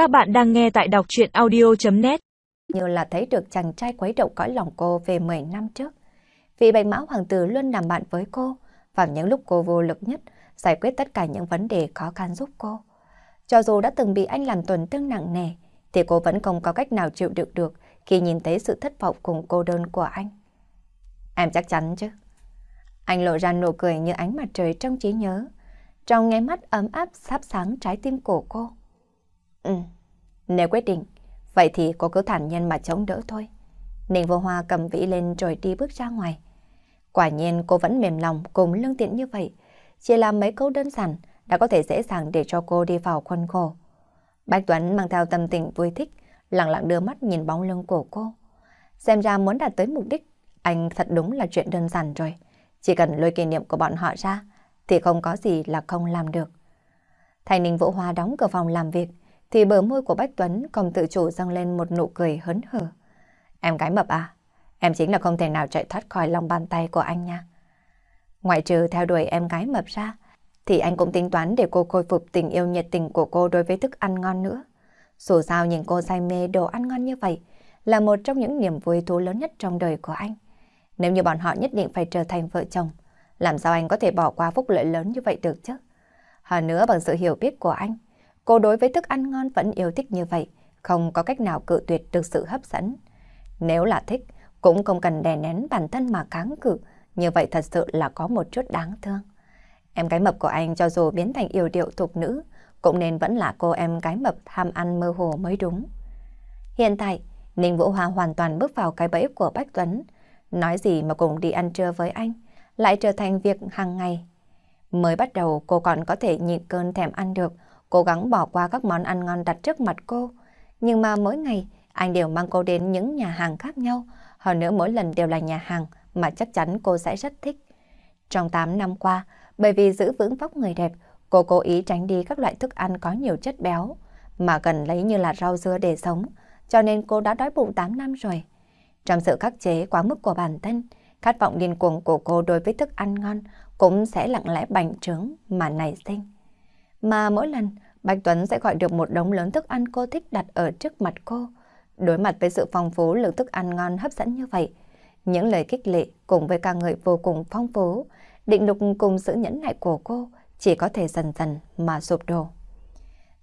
Các bạn đang nghe tại đọc chuyện audio.net Như là thấy được chàng trai quấy động cõi lòng cô về 10 năm trước. Vị bạch mã hoàng tử luôn làm bạn với cô, vào những lúc cô vô lực nhất, giải quyết tất cả những vấn đề khó khăn giúp cô. Cho dù đã từng bị anh làm tuần tương nặng nề, thì cô vẫn không có cách nào chịu đựng được khi nhìn thấy sự thất vọng cùng cô đơn của anh. Em chắc chắn chứ. Anh lộ ra nụ cười như ánh mặt trời trong trí nhớ, trong nháy mắt ấm áp sắp sáng trái tim của cô. Ừ, nếu quyết định, vậy thì cô cứ thản nhiên mà chống đỡ thôi. Ninh vô hoa cầm vĩ lên rồi đi bước ra ngoài. Quả nhiên cô vẫn mềm lòng cùng lương tiện như vậy. Chỉ làm mấy câu đơn giản đã có thể dễ dàng để cho cô đi vào khuôn khổ. Bạch Tuấn mang theo tâm tình vui thích, lặng lặng đưa mắt nhìn bóng lưng của cô. Xem ra muốn đạt tới mục đích, anh thật đúng là chuyện đơn giản rồi. Chỉ cần lôi kỷ niệm của bọn họ ra, thì không có gì là không làm được. Thành Ninh Vũ Hoa đóng cửa phòng làm việc, thì bờ môi của Bách Tuấn không tự chủ răng lên một nụ cười hớn hở. Em gái mập à, em chính là không thể nào chạy thoát khỏi lòng bàn tay của anh nha. Ngoại trừ theo đuổi em gái mập ra, thì anh cũng tính toán để cô khôi phục tình yêu nhiệt tình của cô đối với thức ăn ngon nữa. Dù sao nhìn cô say mê đồ ăn ngon như vậy là một trong những niềm vui thú lớn nhất trong đời của anh. Nếu như bọn họ nhất định phải trở thành vợ chồng, làm sao anh có thể bỏ qua phúc lợi lớn như vậy được chứ? Hơn nữa bằng sự hiểu biết của anh, cô đối với thức ăn ngon vẫn yêu thích như vậy, không có cách nào cự tuyệt được sự hấp dẫn. Nếu là thích, cũng không cần đè nén bản thân mà kháng cự, như vậy thật sự là có một chút đáng thương. Em gái mập của anh cho dù biến thành yêu điệu thục nữ, cũng nên vẫn là cô em gái mập tham ăn mơ hồ mới đúng. Hiện tại, Ninh Vũ Hoa hoàn toàn bước vào cái bẫy của Bách Tuấn, nói gì mà cùng đi ăn trưa với anh, lại trở thành việc hàng ngày. Mới bắt đầu cô còn có thể nhịn cơn thèm ăn được, cố gắng bỏ qua các món ăn ngon đặt trước mặt cô. Nhưng mà mỗi ngày, anh đều mang cô đến những nhà hàng khác nhau, hơn nữa mỗi lần đều là nhà hàng mà chắc chắn cô sẽ rất thích. Trong 8 năm qua, bởi vì giữ vững vóc người đẹp, cô cố ý tránh đi các loại thức ăn có nhiều chất béo, mà cần lấy như là rau dưa để sống, cho nên cô đã đói bụng 8 năm rồi. Trong sự khắc chế quá mức của bản thân, khát vọng điên cuồng của cô đối với thức ăn ngon cũng sẽ lặng lẽ bành trướng mà nảy sinh. Mà mỗi lần, Bạch Tuấn sẽ gọi được một đống lớn thức ăn cô thích đặt ở trước mặt cô. Đối mặt với sự phong phú lượng thức ăn ngon hấp dẫn như vậy, những lời kích lệ cùng với ca ngợi vô cùng phong phú, định lực cùng sự nhẫn nại của cô chỉ có thể dần dần mà sụp đổ.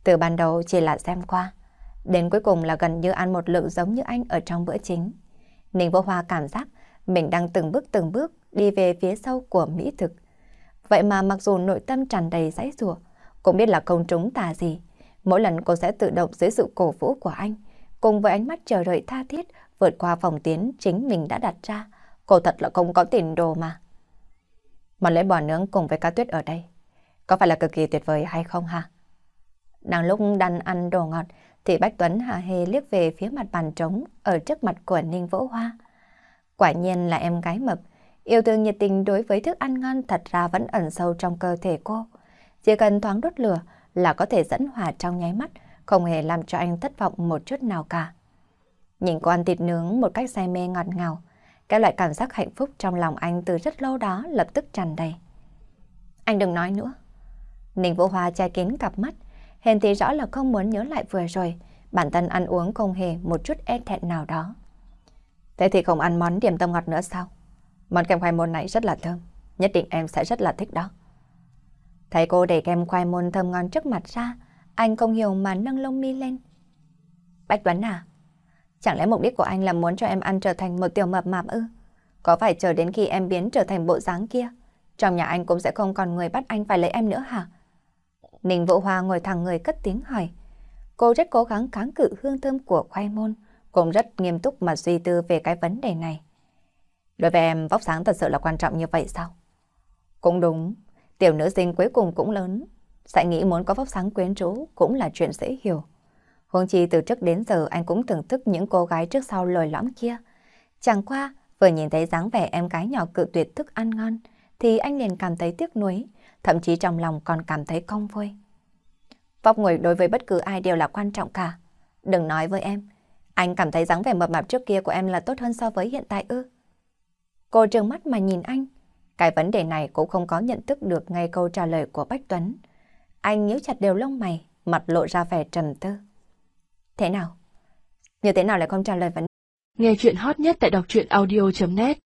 Từ ban đầu chỉ là xem qua, đến cuối cùng là gần như ăn một lượng giống như anh ở trong bữa chính. Ninh Vô Hoa cảm giác mình đang từng bước từng bước đi về phía sau của mỹ thực. Vậy mà mặc dù nội tâm tràn đầy dãy rủa, cũng biết là không trúng tà gì. Mỗi lần cô sẽ tự động dưới sự cổ vũ của anh, cùng với ánh mắt chờ đợi tha thiết vượt qua phòng tiến chính mình đã đặt ra. Cô thật là không có tiền đồ mà. Mà lấy bò nướng cùng với cá tuyết ở đây, có phải là cực kỳ tuyệt vời hay không ha? Đang lúc đang ăn đồ ngọt, thì Bách Tuấn hà hề liếc về phía mặt bàn trống ở trước mặt của Ninh Vỗ Hoa. Quả nhiên là em gái mập, yêu thương nhiệt tình đối với thức ăn ngon thật ra vẫn ẩn sâu trong cơ thể cô. Chỉ cần thoáng đốt lửa là có thể dẫn hỏa trong nháy mắt, không hề làm cho anh thất vọng một chút nào cả. Nhìn cô ăn thịt nướng một cách say mê ngọt ngào, cái loại cảm giác hạnh phúc trong lòng anh từ rất lâu đó lập tức tràn đầy. Anh đừng nói nữa. Ninh Vũ Hoa che kín cặp mắt, hèn thì rõ là không muốn nhớ lại vừa rồi, bản thân ăn uống không hề một chút e thẹn nào đó. Thế thì không ăn món điểm tâm ngọt nữa sao? Món kem khoai môn này rất là thơm, nhất định em sẽ rất là thích đó. Thấy cô để kem khoai môn thơm ngon trước mặt ra, anh không hiểu mà nâng lông mi lên. Bạch Tuấn à, chẳng lẽ mục đích của anh là muốn cho em ăn trở thành một tiểu mập mạp ư? Có phải chờ đến khi em biến trở thành bộ dáng kia, trong nhà anh cũng sẽ không còn người bắt anh phải lấy em nữa hả? Ninh Vũ Hoa ngồi thẳng người cất tiếng hỏi. Cô rất cố gắng kháng cự hương thơm của khoai môn, cũng rất nghiêm túc mà suy tư về cái vấn đề này. Đối với em, vóc sáng thật sự là quan trọng như vậy sao? Cũng đúng, tiểu nữ sinh cuối cùng cũng lớn. Sẽ nghĩ muốn có vóc sáng quyến rũ cũng là chuyện dễ hiểu. Huống chi từ trước đến giờ anh cũng thưởng thức những cô gái trước sau lồi lõm kia. Chẳng qua, vừa nhìn thấy dáng vẻ em gái nhỏ cự tuyệt thức ăn ngon, thì anh liền cảm thấy tiếc nuối, thậm chí trong lòng còn cảm thấy không vui. Vóc người đối với bất cứ ai đều là quan trọng cả. Đừng nói với em, anh cảm thấy dáng vẻ mập mạp trước kia của em là tốt hơn so với hiện tại ư? Cô trừng mắt mà nhìn anh. Cái vấn đề này cũng không có nhận thức được ngay câu trả lời của Bách Tuấn. Anh nhíu chặt đều lông mày, mặt lộ ra vẻ trầm tư. Thế nào? Như thế nào lại không trả lời vấn đề? Nghe chuyện hot nhất tại đọc truyện audio.net